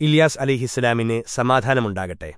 Ilyas അലിഹിസ്സലാമിന് സമാധാനമുണ്ടാകട്ടെ.